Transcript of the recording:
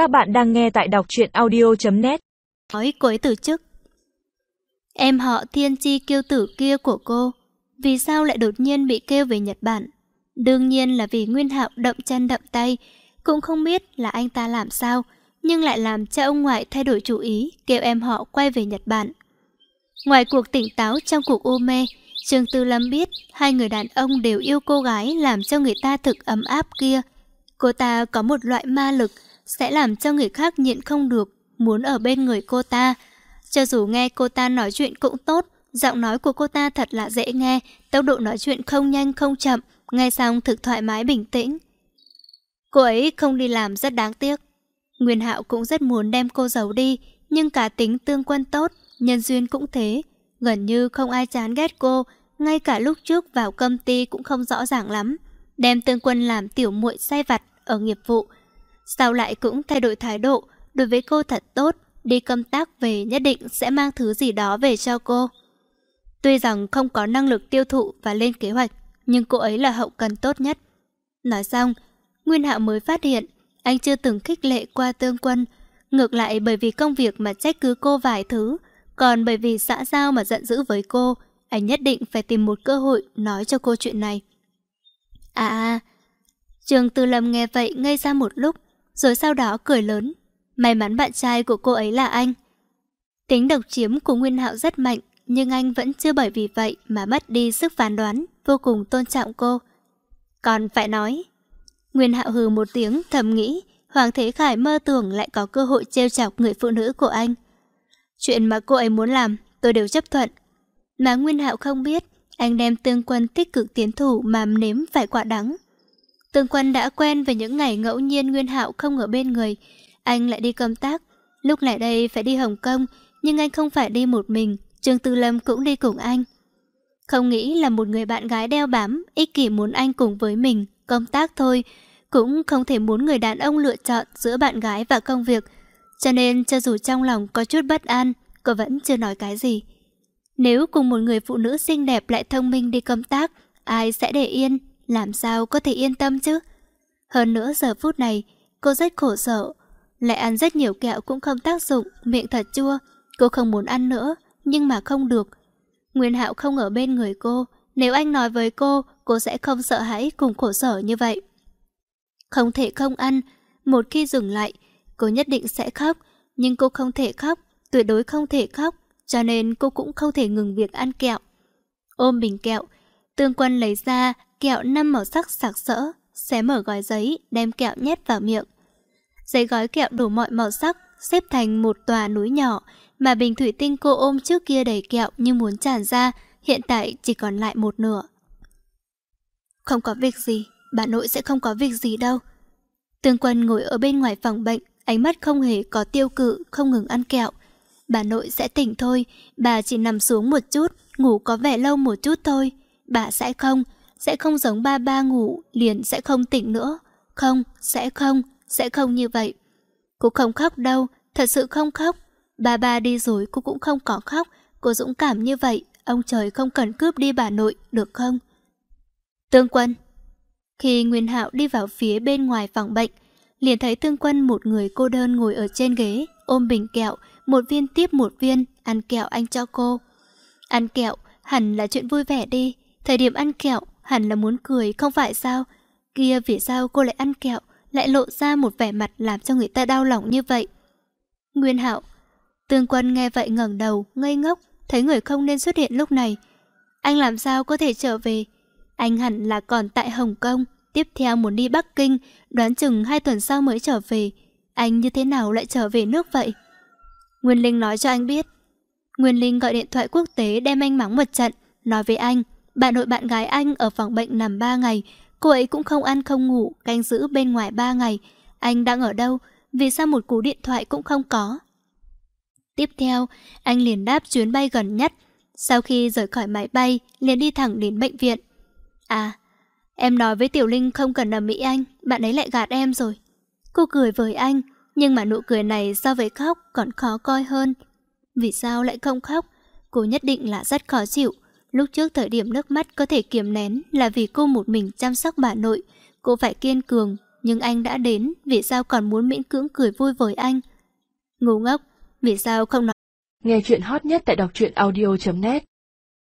Các bạn đang nghe tại đọc truyện audio.net Nói cô ấy từ chức. Em họ thiên chi kiêu tử kia của cô, Vì sao lại đột nhiên bị kêu về Nhật Bản? Đương nhiên là vì Nguyên Hạo động chân đậm tay, Cũng không biết là anh ta làm sao, Nhưng lại làm cho ông ngoại thay đổi chủ ý, Kêu em họ quay về Nhật Bản. Ngoài cuộc tỉnh táo trong cuộc u mê Trương Tư Lâm biết hai người đàn ông đều yêu cô gái làm cho người ta thực ấm áp kia. Cô ta có một loại ma lực sẽ làm cho người khác nhịn không được, muốn ở bên người cô ta. Cho dù nghe cô ta nói chuyện cũng tốt, giọng nói của cô ta thật là dễ nghe, tốc độ nói chuyện không nhanh không chậm, nghe xong thực thoải mái bình tĩnh. Cô ấy không đi làm rất đáng tiếc. Nguyên Hạo cũng rất muốn đem cô giấu đi, nhưng cả tính tương quân tốt, nhân duyên cũng thế. Gần như không ai chán ghét cô, ngay cả lúc trước vào công ty cũng không rõ ràng lắm. Đem tương quân làm tiểu muội sai vặt ở nghiệp vụ, Sao lại cũng thay đổi thái độ. Đối với cô thật tốt, Đi công tác về nhất định sẽ mang thứ gì đó về cho cô. Tuy rằng không có năng lực tiêu thụ và lên kế hoạch, Nhưng cô ấy là hậu cần tốt nhất. Nói xong, Nguyên Hạo mới phát hiện, Anh chưa từng khích lệ qua tương quân. Ngược lại bởi vì công việc mà trách cứ cô vài thứ, Còn bởi vì xã giao mà giận dữ với cô, Anh nhất định phải tìm một cơ hội nói cho cô chuyện này. À, à Trường Tư Lâm nghe vậy ngây ra một lúc rồi sau đó cười lớn. May mắn bạn trai của cô ấy là anh. Tính độc chiếm của Nguyên Hạo rất mạnh, nhưng anh vẫn chưa bởi vì vậy mà mất đi sức phán đoán, vô cùng tôn trọng cô. Còn phải nói, Nguyên Hạo hừ một tiếng thầm nghĩ, Hoàng Thế Khải mơ tưởng lại có cơ hội trêu chọc người phụ nữ của anh. Chuyện mà cô ấy muốn làm, tôi đều chấp thuận. Mà Nguyên Hạo không biết, anh đem tương quân tích cực tiến thủ mà nếm phải quả đắng. Tương Quân đã quen với những ngày ngẫu nhiên Nguyên Hạo không ở bên người. Anh lại đi công tác. Lúc này đây phải đi Hồng Kông, nhưng anh không phải đi một mình. Trương Tư Lâm cũng đi cùng anh. Không nghĩ là một người bạn gái đeo bám, ích kỷ muốn anh cùng với mình, công tác thôi. Cũng không thể muốn người đàn ông lựa chọn giữa bạn gái và công việc. Cho nên cho dù trong lòng có chút bất an, cô vẫn chưa nói cái gì. Nếu cùng một người phụ nữ xinh đẹp lại thông minh đi công tác, ai sẽ để yên làm sao có thể yên tâm chứ? Hơn nữa giờ phút này, cô rất khổ sở. Lại ăn rất nhiều kẹo cũng không tác dụng, miệng thật chua. Cô không muốn ăn nữa, nhưng mà không được. Nguyên Hạo không ở bên người cô. Nếu anh nói với cô, cô sẽ không sợ hãi cùng khổ sở như vậy. Không thể không ăn. Một khi dừng lại, cô nhất định sẽ khóc. Nhưng cô không thể khóc, tuyệt đối không thể khóc. Cho nên cô cũng không thể ngừng việc ăn kẹo. Ôm bình kẹo, Tương Quân lấy ra kẹo năm màu sắc sặc sỡ, xé mở gói giấy, đem kẹo nhét vào miệng. Giấy gói kẹo đủ mọi màu sắc, xếp thành một tòa núi nhỏ, mà bình thủy tinh cô ôm trước kia đầy kẹo như muốn tràn ra, hiện tại chỉ còn lại một nửa. Không có việc gì, bà nội sẽ không có việc gì đâu. Tương Quân ngồi ở bên ngoài phòng bệnh, ánh mắt không hề có tiêu cự, không ngừng ăn kẹo. Bà nội sẽ tỉnh thôi, bà chỉ nằm xuống một chút, ngủ có vẻ lâu một chút thôi. Bà sẽ không, sẽ không giống ba ba ngủ, liền sẽ không tỉnh nữa. Không, sẽ không, sẽ không như vậy. Cô không khóc đâu, thật sự không khóc. Ba ba đi rồi cô cũng không có khóc, cô dũng cảm như vậy, ông trời không cần cướp đi bà nội, được không? Tương Quân Khi Nguyên Hạo đi vào phía bên ngoài phòng bệnh, liền thấy Tương Quân một người cô đơn ngồi ở trên ghế, ôm bình kẹo, một viên tiếp một viên, ăn kẹo anh cho cô. Ăn kẹo, hẳn là chuyện vui vẻ đi, thời điểm ăn kẹo, hẳn là muốn cười không phải sao? Kia vì sao cô lại ăn kẹo, lại lộ ra một vẻ mặt làm cho người ta đau lòng như vậy? Nguyên Hạo, Tương Quân nghe vậy ngẩng đầu, ngây ngốc, thấy người không nên xuất hiện lúc này. Anh làm sao có thể trở về? Anh hẳn là còn tại Hồng Kông, tiếp theo muốn đi Bắc Kinh, đoán chừng hai tuần sau mới trở về. Anh như thế nào lại trở về nước vậy? Nguyên Linh nói cho anh biết. Nguyên Linh gọi điện thoại quốc tế đem anh mắng một trận, nói với anh, bạn nội bạn gái anh ở phòng bệnh nằm 3 ngày, cô ấy cũng không ăn không ngủ, canh giữ bên ngoài 3 ngày. Anh đang ở đâu? Vì sao một cú điện thoại cũng không có? Tiếp theo, anh liền đáp chuyến bay gần nhất. Sau khi rời khỏi máy bay, liền đi thẳng đến bệnh viện. À, em nói với Tiểu Linh không cần ở Mỹ anh, bạn ấy lại gạt em rồi. Cô cười với anh, nhưng mà nụ cười này so với khóc còn khó coi hơn. Vì sao lại không khóc? Cô nhất định là rất khó chịu. Lúc trước thời điểm nước mắt có thể kiềm nén là vì cô một mình chăm sóc bà nội. Cô phải kiên cường, Nhưng anh đã đến, vì sao còn muốn miễn cưỡng cười vui với anh? Ngu ngốc, vì sao không nói? Nghe chuyện hot nhất tại đọc truyện audio.net